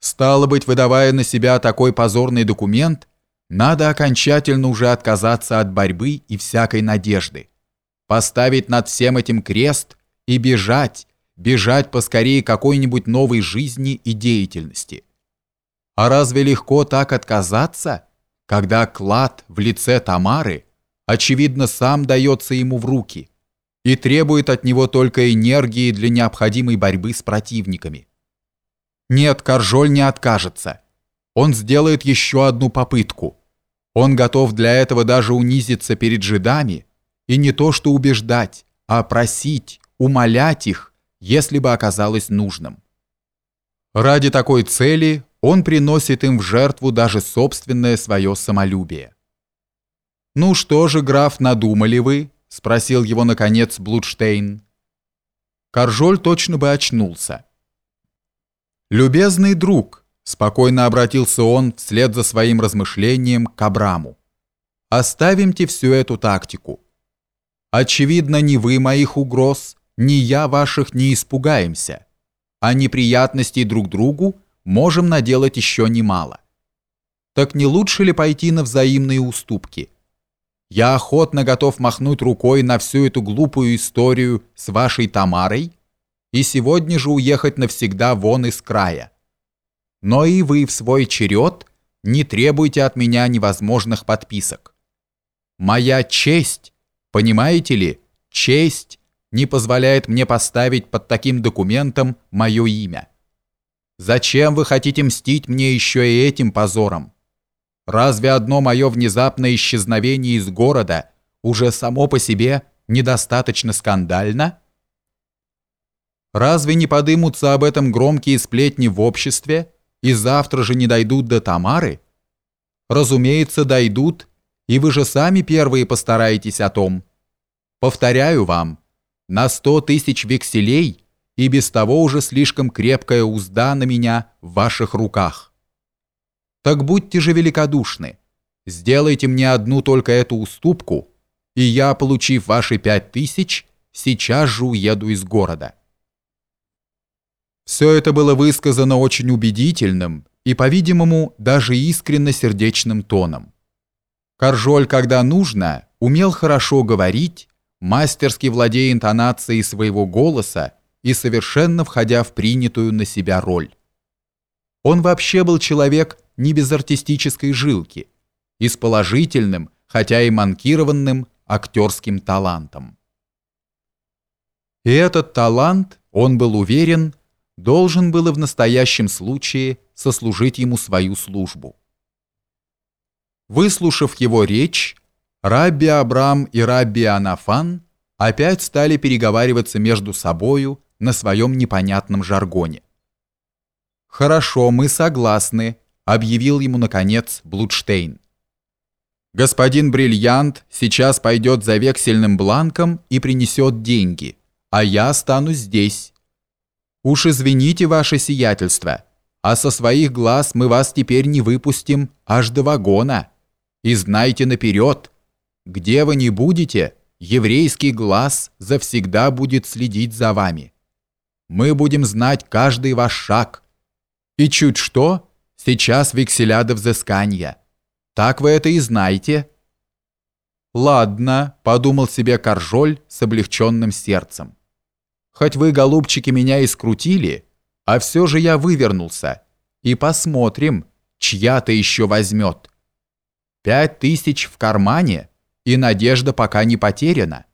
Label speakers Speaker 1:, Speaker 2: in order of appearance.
Speaker 1: Стало быть, выдавая на себя такой позорный документ, надо окончательно уже отказаться от борьбы и всякой надежды, поставить над всем этим крест и бежать, бежать поскорее какой-нибудь новой жизни и деятельности. А разве легко так отказаться, когда клад в лице Тамары, очевидно, сам дается ему в руки и требует от него только энергии для необходимой борьбы с противниками? Нет, Коржоль не откажется. Он сделает еще одну попытку. Он готов для этого даже унизиться перед жидами и не то что убеждать, а просить, умолять их, если бы оказалось нужным. Ради такой цели он приносит им в жертву даже собственное свое самолюбие. «Ну что же, граф, надумали вы?» – спросил его, наконец, Блудштейн. Коржоль точно бы очнулся. «Любезный друг», — спокойно обратился он вслед за своим размышлением к Абраму, «оставимте всю эту тактику. Очевидно, ни вы моих угроз, ни я ваших не испугаемся, а неприятностей друг другу можем наделать еще немало. Так не лучше ли пойти на взаимные уступки? Я охотно готов махнуть рукой на всю эту глупую историю с вашей Тамарой, и сегодня же уехать навсегда вон из края. Но и вы в свой черед не требуйте от меня невозможных подписок. Моя честь, понимаете ли, честь не позволяет мне поставить под таким документом мое имя. Зачем вы хотите мстить мне еще и этим позором? Разве одно мое внезапное исчезновение из города уже само по себе недостаточно скандально?» Разве не подымутся об этом громкие сплетни в обществе и завтра же не дойдут до Тамары? Разумеется, дойдут, и вы же сами первые постараетесь о том. Повторяю вам, на сто тысяч векселей и без того уже слишком крепкая узда на меня в ваших руках. Так будьте же великодушны, сделайте мне одну только эту уступку, и я, получив ваши пять тысяч, сейчас же уеду из города. Все это было высказано очень убедительным и, по-видимому, даже искренно сердечным тоном. Коржоль, когда нужно, умел хорошо говорить, мастерски владея интонацией своего голоса и совершенно входя в принятую на себя роль. Он вообще был человек не без артистической жилки и с положительным, хотя и манкированным, актерским талантом. И этот талант, он был уверен, должен был и в настоящем случае сослужить ему свою службу. Выслушав его речь, Рабби Абрам и Рабби Анафан опять стали переговариваться между собою на своем непонятном жаргоне. «Хорошо, мы согласны», — объявил ему, наконец, Блудштейн. «Господин Бриллиант сейчас пойдет за вексельным бланком и принесет деньги, а я останусь здесь, Уж извините ваше сиятельство, а со своих глаз мы вас теперь не выпустим аж до вагона. И знайте наперед, где вы не будете, еврейский глаз завсегда будет следить за вами. Мы будем знать каждый ваш шаг. И чуть что, сейчас векселя до взыскания. Так вы это и знаете. Ладно, подумал себе Коржоль с облегченным сердцем. Хоть вы, голубчики, меня и скрутили, а все же я вывернулся. И посмотрим, чья-то еще возьмет. Пять тысяч в кармане, и надежда пока не потеряна.